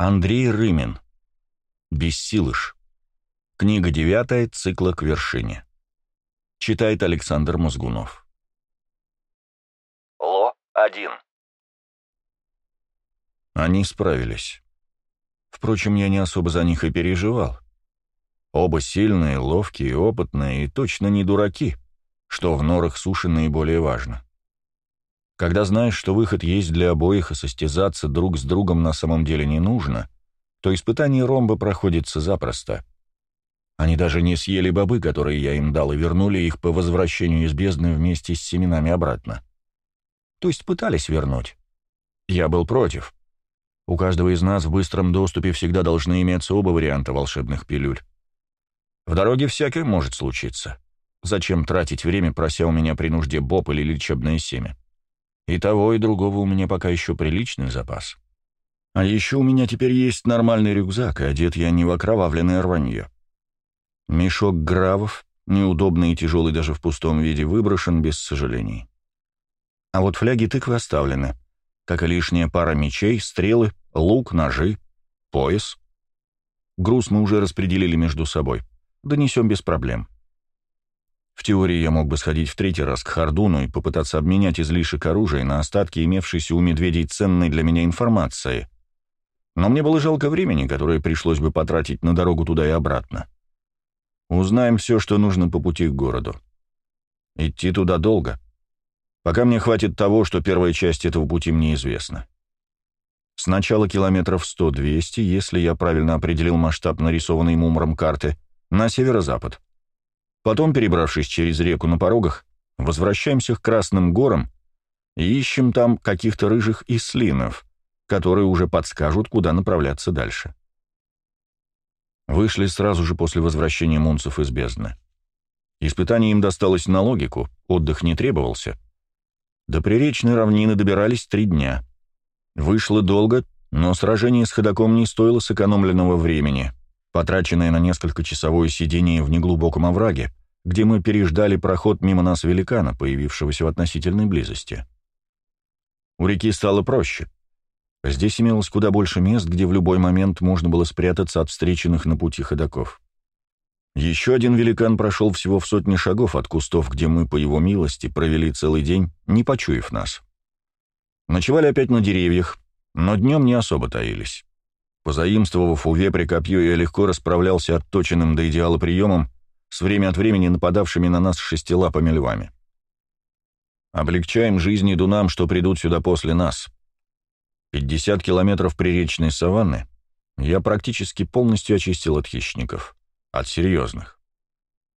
Андрей Рымин. Бессилыш. Книга девятая, цикла «К вершине». Читает Александр Мозгунов. Ло-1. Они справились. Впрочем, я не особо за них и переживал. Оба сильные, ловкие, опытные и точно не дураки, что в норах суши наиболее важно. Когда знаешь, что выход есть для обоих, и состязаться друг с другом на самом деле не нужно, то испытание ромба проходится запросто. Они даже не съели бобы, которые я им дал, и вернули их по возвращению из бездны вместе с семенами обратно. То есть пытались вернуть. Я был против. У каждого из нас в быстром доступе всегда должны иметься оба варианта волшебных пилюль. В дороге всякое может случиться. Зачем тратить время, прося у меня при нужде боб или лечебное семя? И того, и другого у меня пока еще приличный запас. А еще у меня теперь есть нормальный рюкзак, и одет я не в окровавленное рванье. Мешок гравов, неудобный и тяжелый даже в пустом виде, выброшен без сожалений. А вот фляги тыквы оставлены, как и лишняя пара мечей, стрелы, лук, ножи, пояс. Груз мы уже распределили между собой. Донесем без проблем. В теории я мог бы сходить в третий раз к Хардуну и попытаться обменять излишек оружия на остатки имевшейся у медведей ценной для меня информации. Но мне было жалко времени, которое пришлось бы потратить на дорогу туда и обратно. Узнаем все, что нужно по пути к городу. Идти туда долго. Пока мне хватит того, что первая часть этого пути мне известна. Сначала километров 100-200, если я правильно определил масштаб нарисованной мумром карты, на северо-запад. Потом, перебравшись через реку на порогах, возвращаемся к Красным горам и ищем там каких-то рыжих ислинов, которые уже подскажут, куда направляться дальше. Вышли сразу же после возвращения мунцев из бездны. Испытание им досталось на логику, отдых не требовался. До приречной равнины добирались три дня. Вышло долго, но сражение с ходоком не стоило сэкономленного времени, потраченное на несколько часовое сидение в неглубоком овраге, где мы переждали проход мимо нас великана, появившегося в относительной близости. У реки стало проще. Здесь имелось куда больше мест, где в любой момент можно было спрятаться от встреченных на пути ходоков. Еще один великан прошел всего в сотни шагов от кустов, где мы, по его милости, провели целый день, не почуяв нас. Ночевали опять на деревьях, но днем не особо таились. Позаимствовав у вепря копье, я легко расправлялся отточенным до идеала приемом, с время от времени нападавшими на нас шестилапыми львами. Облегчаем жизнь идунам, что придут сюда после нас. 50 километров приречной саванны я практически полностью очистил от хищников. От серьезных.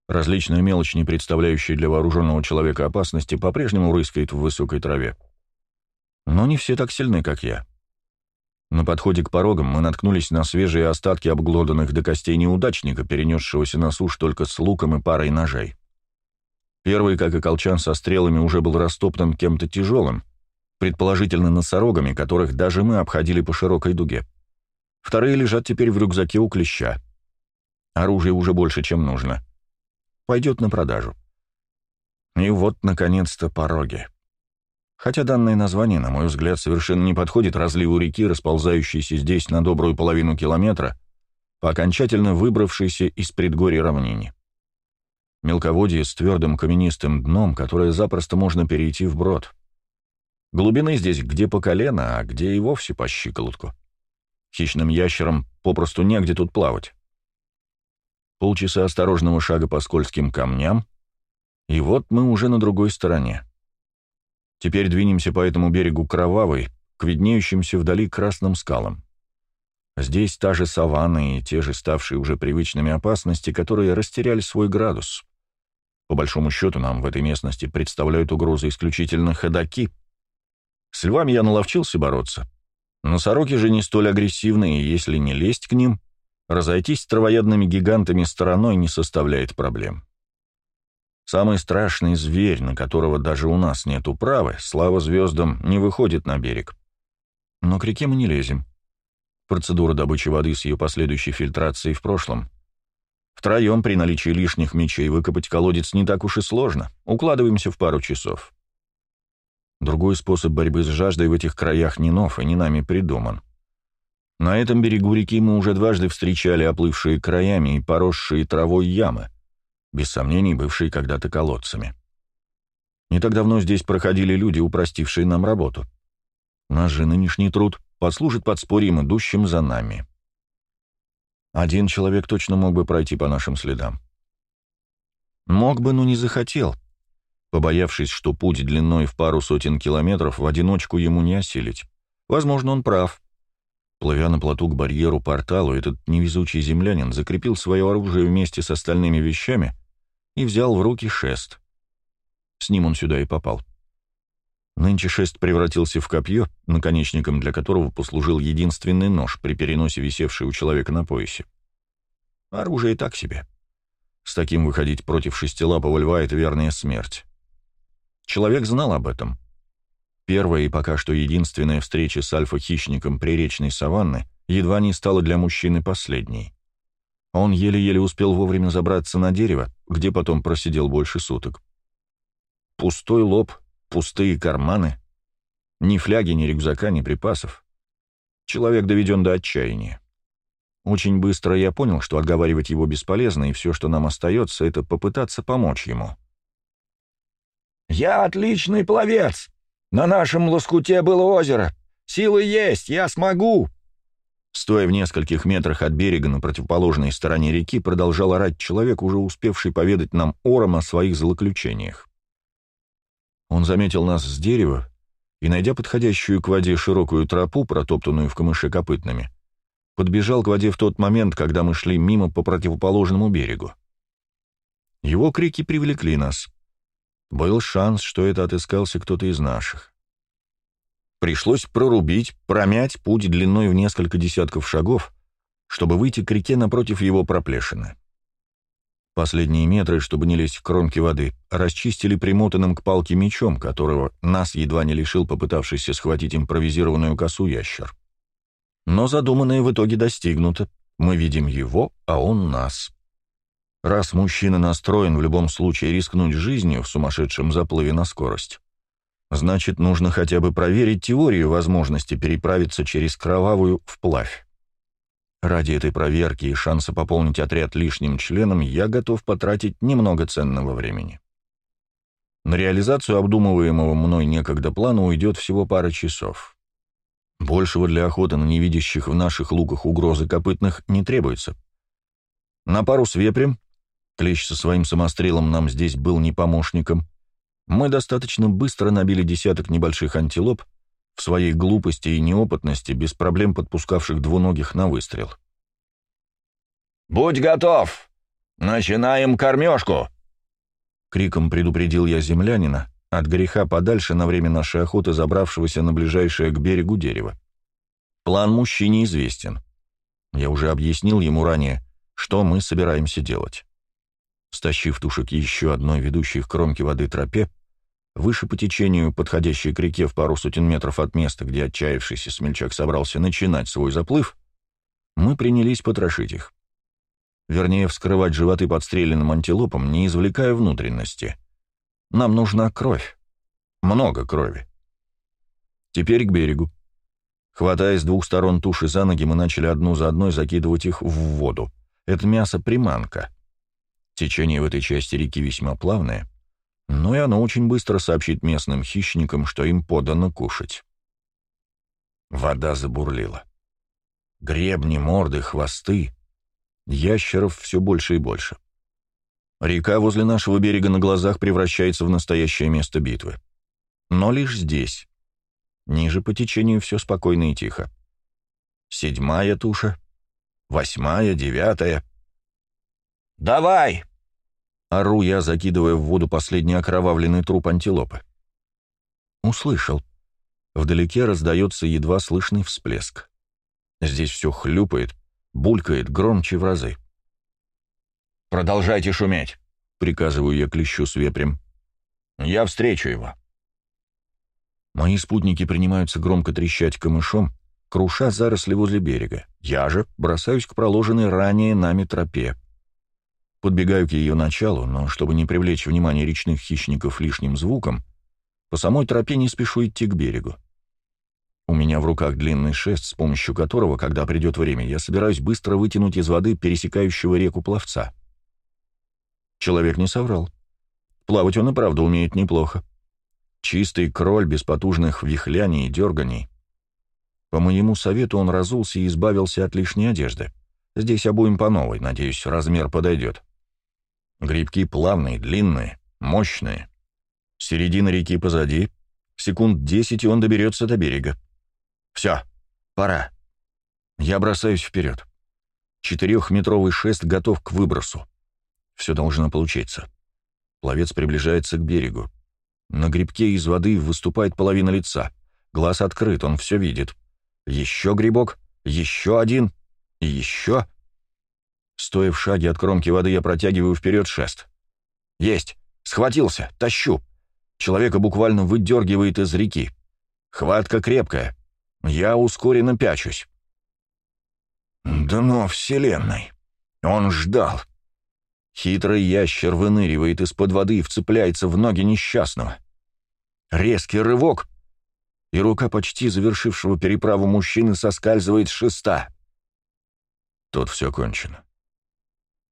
Различная мелочь, не представляющая для вооруженного человека опасности, по-прежнему рыскает в высокой траве. Но не все так сильны, как я. На подходе к порогам мы наткнулись на свежие остатки обглоданных до костей неудачника, перенесшегося на сушь только с луком и парой ножей. Первый, как и колчан со стрелами, уже был растоптан кем-то тяжелым, предположительно носорогами, которых даже мы обходили по широкой дуге. Вторые лежат теперь в рюкзаке у клеща. Оружия уже больше, чем нужно. Пойдет на продажу. И вот, наконец-то, пороги хотя данное название, на мой взгляд, совершенно не подходит разливу реки, расползающейся здесь на добрую половину километра, по окончательно выбравшейся из предгорья равнине. Мелководье с твердым каменистым дном, которое запросто можно перейти вброд. Глубины здесь где по колено, а где и вовсе по щиколотку. Хищным ящерам попросту негде тут плавать. Полчаса осторожного шага по скользким камням, и вот мы уже на другой стороне. Теперь двинемся по этому берегу Кровавой, к виднеющимся вдали красным скалам. Здесь та же саванна и те же ставшие уже привычными опасности, которые растеряли свой градус. По большому счету нам в этой местности представляют угрозы исключительно ходаки. С львами я наловчился бороться. Носороги же не столь агрессивны, и если не лезть к ним, разойтись с травоядными гигантами стороной не составляет проблем. Самый страшный зверь, на которого даже у нас нет управы, слава звездам, не выходит на берег. Но к реке мы не лезем. Процедура добычи воды с ее последующей фильтрацией в прошлом. Втроем при наличии лишних мечей выкопать колодец не так уж и сложно. Укладываемся в пару часов. Другой способ борьбы с жаждой в этих краях не нов и не нами придуман. На этом берегу реки мы уже дважды встречали оплывшие краями и поросшие травой ямы, без сомнений бывшие когда-то колодцами. Не так давно здесь проходили люди, упростившие нам работу. Наш же нынешний труд послужит подспорьем идущим за нами. Один человек точно мог бы пройти по нашим следам. Мог бы, но не захотел, побоявшись, что путь длиной в пару сотен километров в одиночку ему не осилить. Возможно, он прав. Плывя на плоту к барьеру-порталу, этот невезучий землянин закрепил свое оружие вместе с остальными вещами и взял в руки шест. С ним он сюда и попал. Нынче шест превратился в копье, наконечником для которого послужил единственный нож при переносе висевший у человека на поясе. Оружие так себе. С таким выходить против шестилапого льва — это верная смерть. Человек знал об этом. Первая и пока что единственная встреча с альфа-хищником приречной саванны едва не стала для мужчины последней. Он еле-еле успел вовремя забраться на дерево, где потом просидел больше суток. Пустой лоб, пустые карманы. Ни фляги, ни рюкзака, ни припасов. Человек доведен до отчаяния. Очень быстро я понял, что отговаривать его бесполезно, и все, что нам остается, это попытаться помочь ему. «Я отличный пловец! На нашем лоскуте было озеро! Силы есть, я смогу!» Стоя в нескольких метрах от берега на противоположной стороне реки, продолжал орать человек, уже успевший поведать нам ором о своих злоключениях. Он заметил нас с дерева и, найдя подходящую к воде широкую тропу, протоптанную в камыше копытными, подбежал к воде в тот момент, когда мы шли мимо по противоположному берегу. Его крики привлекли нас. Был шанс, что это отыскался кто-то из наших. Пришлось прорубить, промять путь длиной в несколько десятков шагов, чтобы выйти к реке напротив его проплешины. Последние метры, чтобы не лезть в кромки воды, расчистили примотанным к палке мечом, которого нас едва не лишил попытавшийся схватить импровизированную косу ящер. Но задуманное в итоге достигнуто. Мы видим его, а он нас. Раз мужчина настроен в любом случае рискнуть жизнью в сумасшедшем заплыве на скорость, значит, нужно хотя бы проверить теорию возможности переправиться через кровавую вплавь. Ради этой проверки и шанса пополнить отряд лишним членом я готов потратить немного ценного времени. На реализацию обдумываемого мной некогда плана уйдет всего пара часов. Большего для охоты на невидящих в наших луках угрозы копытных не требуется. На пару с вепрем, клещ со своим самострелом нам здесь был не помощником, мы достаточно быстро набили десяток небольших антилоп, в своей глупости и неопытности, без проблем подпускавших двуногих на выстрел. «Будь готов! Начинаем кормежку!» Криком предупредил я землянина, от греха подальше на время нашей охоты забравшегося на ближайшее к берегу дерево. План мужчине известен. Я уже объяснил ему ранее, что мы собираемся делать. Стащив тушек еще одной ведущей к кромке воды тропе, Выше по течению, подходящей к реке в пару сотен метров от места, где отчаявшийся смельчак собрался начинать свой заплыв, мы принялись потрошить их. Вернее, вскрывать животы подстреленным антилопом, не извлекая внутренности. Нам нужна кровь. Много крови. Теперь к берегу. Хватая с двух сторон туши за ноги, мы начали одну за одной закидывать их в воду. Это мясо-приманка. Течение в этой части реки весьма плавное — но и оно очень быстро сообщит местным хищникам, что им подано кушать. Вода забурлила. Гребни, морды, хвосты. Ящеров все больше и больше. Река возле нашего берега на глазах превращается в настоящее место битвы. Но лишь здесь. Ниже по течению все спокойно и тихо. Седьмая туша, восьмая, девятая. «Давай!» Ору я, закидывая в воду последний окровавленный труп антилопы. Услышал. Вдалеке раздается едва слышный всплеск. Здесь все хлюпает, булькает громче в разы. «Продолжайте шуметь», — приказываю я клещу с вепрем. «Я встречу его». Мои спутники принимаются громко трещать камышом, круша заросли возле берега. Я же бросаюсь к проложенной ранее нами тропе. Подбегаю к ее началу, но чтобы не привлечь внимание речных хищников лишним звуком, по самой тропе не спешу идти к берегу. У меня в руках длинный шест, с помощью которого, когда придет время, я собираюсь быстро вытянуть из воды пересекающего реку пловца. Человек не соврал. Плавать он и правда умеет неплохо. Чистый кроль без потужных вихляний и дерганий. По моему совету он разулся и избавился от лишней одежды. Здесь обуем по новой, надеюсь, размер подойдет. Грибки плавные, длинные, мощные. Середина реки позади. Секунд десять, и он доберется до берега. Все, пора. Я бросаюсь вперед. Четырехметровый шест готов к выбросу. Все должно получиться. Пловец приближается к берегу. На грибке из воды выступает половина лица. Глаз открыт, он все видит. Еще грибок, еще один и еще. Стоя в шаге от кромки воды, я протягиваю вперед шест. Есть! Схватился! Тащу! Человека буквально выдергивает из реки. Хватка крепкая. Я ускоренно пячусь. Дно вселенной. Он ждал. Хитрый ящер выныривает из-под воды и вцепляется в ноги несчастного. Резкий рывок, и рука почти завершившего переправу мужчины соскальзывает с шеста. Тут все кончено.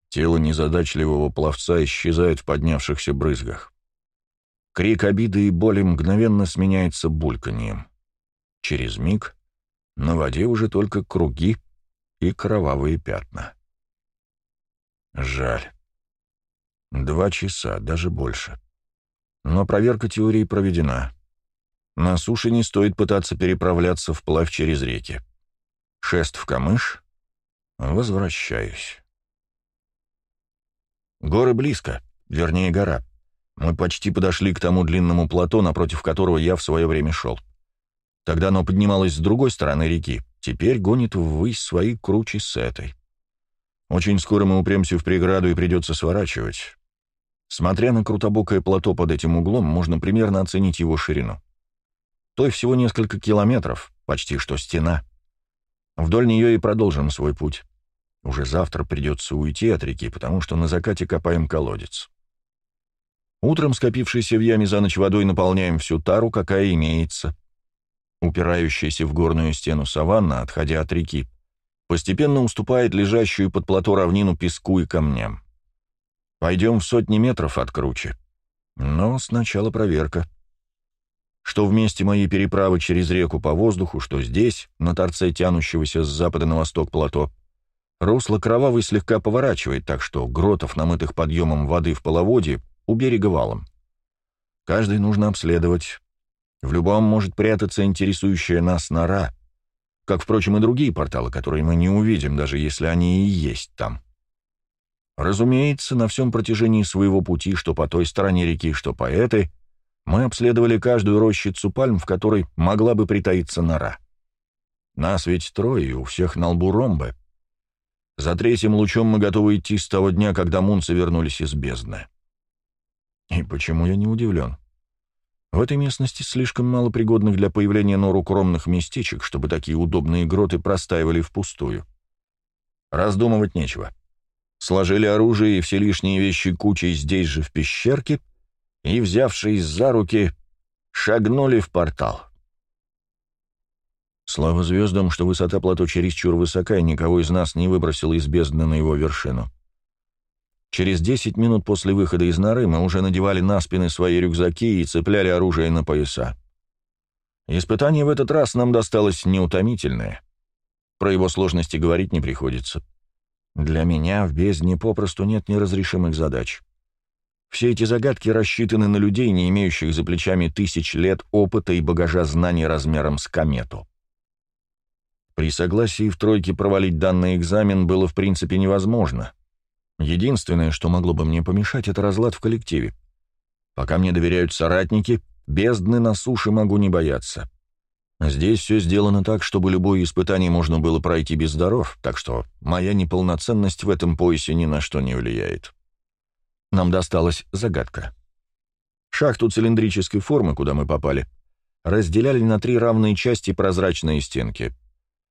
Тело незадачливого пловца исчезает в поднявшихся брызгах. Крик обиды и боли мгновенно сменяется бульканьем. Через миг на воде уже только круги и кровавые пятна. Жаль. Два часа, даже больше. Но проверка теории проведена. На суше не стоит пытаться переправляться вплавь через реки. Шест в камыш. Возвращаюсь. Горы близко, вернее, гора. Мы почти подошли к тому длинному плато, напротив которого я в свое время шел. Тогда оно поднималось с другой стороны реки, теперь гонит ввысь свои кручи с этой. Очень скоро мы упремся в преграду и придется сворачивать. Смотря на крутобокое плато под этим углом, можно примерно оценить его ширину. Той всего несколько километров, почти что стена. Вдоль нее и продолжим свой путь. Уже завтра придется уйти от реки, потому что на закате копаем колодец. Утром скопившейся в яме за ночь водой наполняем всю тару, какая имеется. Упирающаяся в горную стену саванна, отходя от реки, постепенно уступает лежащую под плато равнину песку и камням. Пойдем в сотни метров от круче. Но сначала проверка. Что в месте моей переправы через реку по воздуху, что здесь, на торце тянущегося с запада на восток плато, русло кровавый слегка поворачивает, так что гротов, намытых подъемом воды в половодье, у берега валом. Каждый нужно обследовать. В любом может прятаться интересующая нас нора, как, впрочем, и другие порталы, которые мы не увидим, даже если они и есть там. Разумеется, на всем протяжении своего пути, что по той стороне реки, что по этой, мы обследовали каждую рощицу пальм, в которой могла бы притаиться нора. Нас ведь трое, и у всех на лбу ромбы. За третьим лучом мы готовы идти с того дня, когда мунцы вернулись из бездны. И почему я не удивлен? В этой местности слишком мало пригодных для появления нор укромных местечек, чтобы такие удобные гроты простаивали впустую. Раздумывать нечего сложили оружие и все лишние вещи кучей здесь же в пещерке и, взявшись за руки, шагнули в портал. Слава звездам, что высота плато чересчур высока, и никого из нас не выбросило из бездны на его вершину. Через десять минут после выхода из норы мы уже надевали на спины свои рюкзаки и цепляли оружие на пояса. Испытание в этот раз нам досталось неутомительное. Про его сложности говорить не приходится. Для меня в бездне попросту нет неразрешимых задач. Все эти загадки рассчитаны на людей, не имеющих за плечами тысяч лет опыта и багажа знаний размером с комету. При согласии в тройке провалить данный экзамен было в принципе невозможно. Единственное, что могло бы мне помешать, это разлад в коллективе. Пока мне доверяют соратники, бездны на суше могу не бояться. Здесь все сделано так, чтобы любое испытание можно было пройти без даров, так что моя неполноценность в этом поясе ни на что не влияет. Нам досталась загадка. Шахту цилиндрической формы, куда мы попали, разделяли на три равные части прозрачные стенки.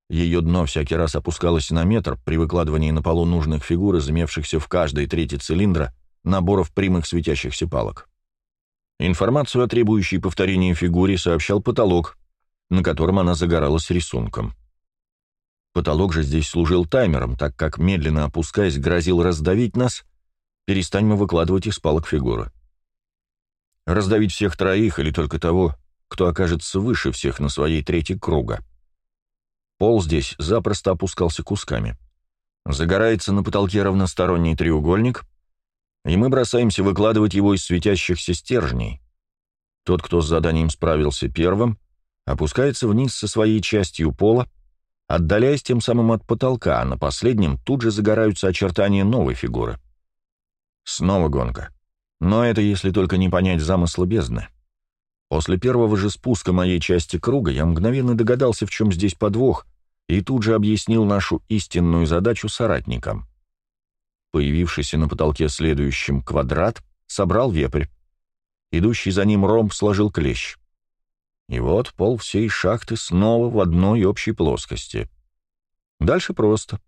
Ее дно всякий раз опускалось на метр при выкладывании на полу нужных фигур, изымевшихся в каждой трети цилиндра, наборов прямых светящихся палок. Информацию о требующей повторения фигуре сообщал потолок, на котором она загоралась рисунком. Потолок же здесь служил таймером, так как, медленно опускаясь, грозил раздавить нас, перестань мы выкладывать из палок фигуры. Раздавить всех троих или только того, кто окажется выше всех на своей трети круга. Пол здесь запросто опускался кусками. Загорается на потолке равносторонний треугольник, и мы бросаемся выкладывать его из светящихся стержней. Тот, кто с заданием справился первым, опускается вниз со своей частью пола, отдаляясь тем самым от потолка, а на последнем тут же загораются очертания новой фигуры. Снова гонка. Но это если только не понять замысла бездны. После первого же спуска моей части круга я мгновенно догадался, в чем здесь подвох, и тут же объяснил нашу истинную задачу соратникам. Появившийся на потолке следующим квадрат собрал вепрь. Идущий за ним ромб сложил клещ. И вот пол всей шахты снова в одной общей плоскости. Дальше просто.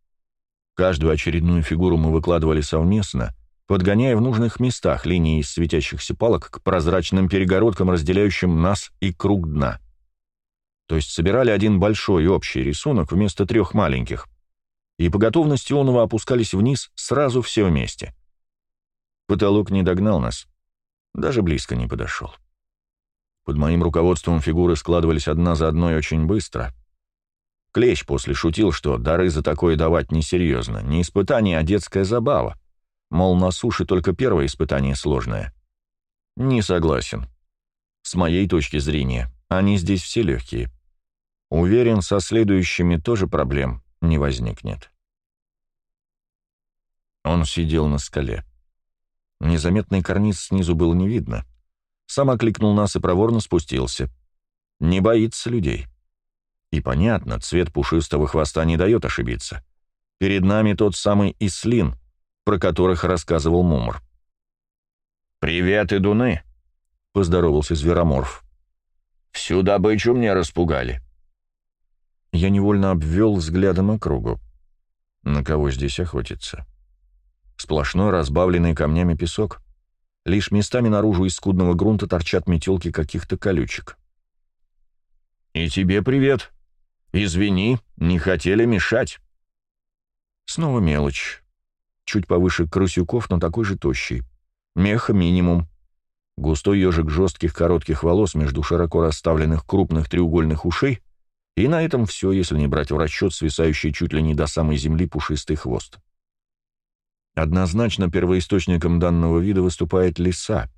Каждую очередную фигуру мы выкладывали совместно, подгоняя в нужных местах линии из светящихся палок к прозрачным перегородкам, разделяющим нас и круг дна. То есть собирали один большой общий рисунок вместо трех маленьких, и по готовности онова опускались вниз сразу все вместе. Потолок не догнал нас, даже близко не подошел. Под моим руководством фигуры складывались одна за одной очень быстро. Клещ после шутил, что дары за такое давать несерьезно, не испытание, а детская забава. Мол, на суше только первое испытание сложное. Не согласен. С моей точки зрения, они здесь все легкие. Уверен, со следующими тоже проблем не возникнет. Он сидел на скале. Незаметный карниз снизу было не видно. Сам окликнул нас и проворно спустился. Не боится людей. И понятно, цвет пушистого хвоста не дает ошибиться. Перед нами тот самый Ислин, про которых рассказывал Мумр. «Привет, идуны!» — поздоровался звероморф. «Всю добычу мне распугали». Я невольно обвел взглядом округу. На кого здесь охотиться? Сплошной разбавленный камнями песок. Лишь местами наружу из скудного грунта торчат метелки каких-то колючек. «И тебе привет. Извини, не хотели мешать». Снова мелочь чуть повыше крысюков, но такой же тощий. Меха минимум. Густой ежик жестких коротких волос между широко расставленных крупных треугольных ушей, и на этом все, если не брать в расчет свисающий чуть ли не до самой земли пушистый хвост. Однозначно первоисточником данного вида выступает лиса.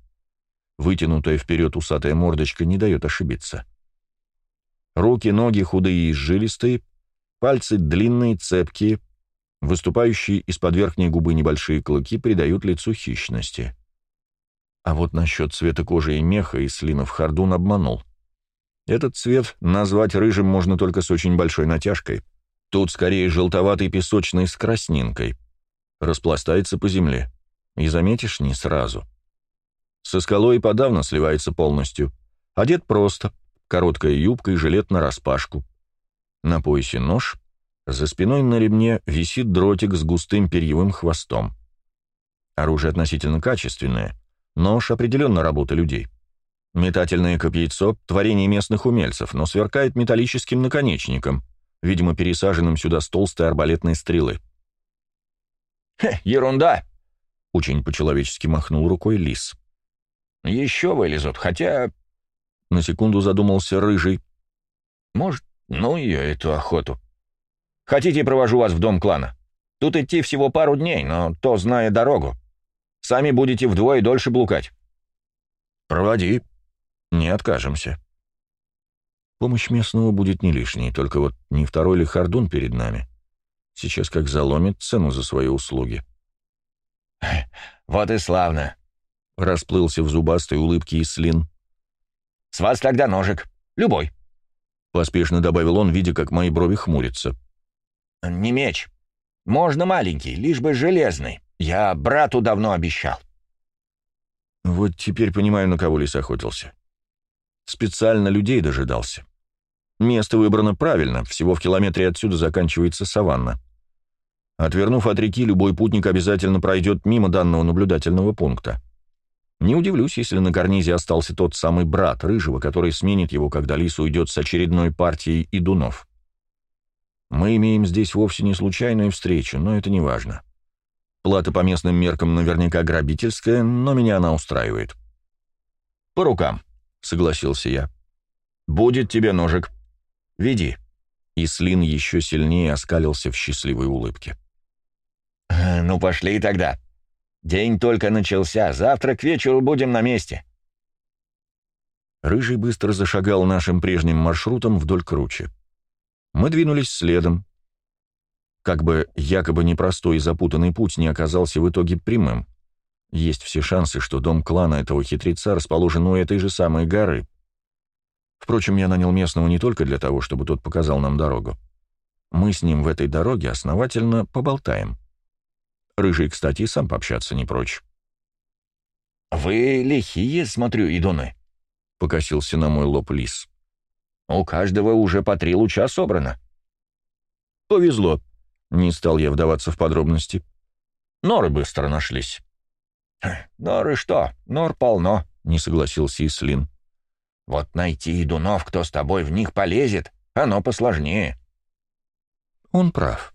Вытянутая вперед усатая мордочка не дает ошибиться. Руки, ноги худые и жилистые, пальцы длинные, цепкие — Выступающие из-под верхней губы небольшие клыки придают лицу хищности. А вот насчет цвета кожи и меха и слинов Хардун обманул. Этот цвет назвать рыжим можно только с очень большой натяжкой. Тут скорее желтоватый песочный с краснинкой. Распластается по земле. И заметишь не сразу. Со скалой подавно сливается полностью. Одет просто. Короткая юбка и жилет нараспашку. На поясе нож, за спиной на ремне висит дротик с густым перьевым хвостом. Оружие относительно качественное, нож определенно работа людей. Метательное копьецо — творение местных умельцев, но сверкает металлическим наконечником, видимо, пересаженным сюда с толстой арбалетной стрелы. «Хе, ерунда!» — очень по-человечески махнул рукой лис. «Еще вылезут, хотя...» На секунду задумался рыжий. «Может, ну ее, эту охоту. Хотите, провожу вас в дом клана? Тут идти всего пару дней, но то зная дорогу. Сами будете вдвое дольше блукать». «Проводи. Не откажемся». Помощь местного будет не лишней, только вот не второй ли Хардун перед нами. Сейчас как заломит цену за свои услуги. «Вот и славно», — расплылся в зубастой улыбке Ислин. «С вас тогда ножик. Любой», — поспешно добавил он, видя, как мои брови хмурятся. «Не меч. Можно маленький, лишь бы железный. Я брату давно обещал». Вот теперь понимаю, на кого лис охотился. Специально людей дожидался. Место выбрано правильно, всего в километре отсюда заканчивается саванна. Отвернув от реки, любой путник обязательно пройдет мимо данного наблюдательного пункта. Не удивлюсь, если на карнизе остался тот самый брат Рыжего, который сменит его, когда Лис уйдет с очередной партией идунов. Мы имеем здесь вовсе не случайную встречу, но это не важно. Плата по местным меркам наверняка грабительская, но меня она устраивает. «По рукам», — согласился я. «Будет тебе ножик. Веди». И Слин еще сильнее оскалился в счастливой улыбке. «Ну, пошли тогда. День только начался, завтра к вечеру будем на месте». Рыжий быстро зашагал нашим прежним маршрутом вдоль кручи. Мы двинулись следом. Как бы якобы непростой и запутанный путь не оказался в итоге прямым. Есть все шансы, что дом клана этого хитреца расположен у этой же самой горы. Впрочем, я нанял местного не только для того, чтобы тот показал нам дорогу. Мы с ним в этой дороге основательно поболтаем. Рыжий, кстати, сам пообщаться не прочь. «Вы лихие, смотрю, идуны», — покосился на мой лоб лис. «У каждого уже по три луча собрано». «Повезло», — не стал я вдаваться в подробности. «Норы быстро нашлись». «Норы что? Нор полно», — не согласился Ислин. «Вот найти идунов, кто с тобой в них полезет, оно посложнее». Он прав.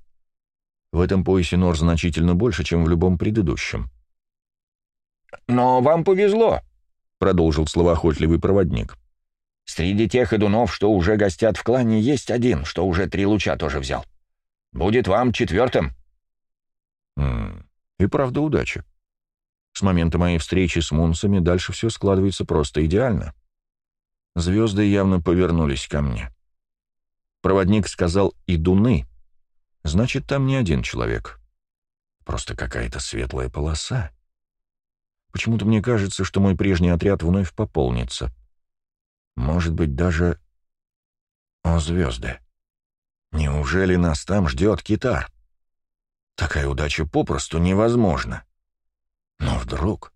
В этом поясе нор значительно больше, чем в любом предыдущем. «Но вам повезло», — продолжил словоохотливый проводник. «Среди тех идунов, что уже гостят в клане, есть один, что уже три луча тоже взял. Будет вам четвертым». И правда удача. С момента моей встречи с Мунсами дальше все складывается просто идеально. Звезды явно повернулись ко мне. Проводник сказал «идуны», Значит, там не один человек. Просто какая-то светлая полоса. Почему-то мне кажется, что мой прежний отряд вновь пополнится. Может быть, даже... О, звезды! Неужели нас там ждет китар? Такая удача попросту невозможна. Но вдруг...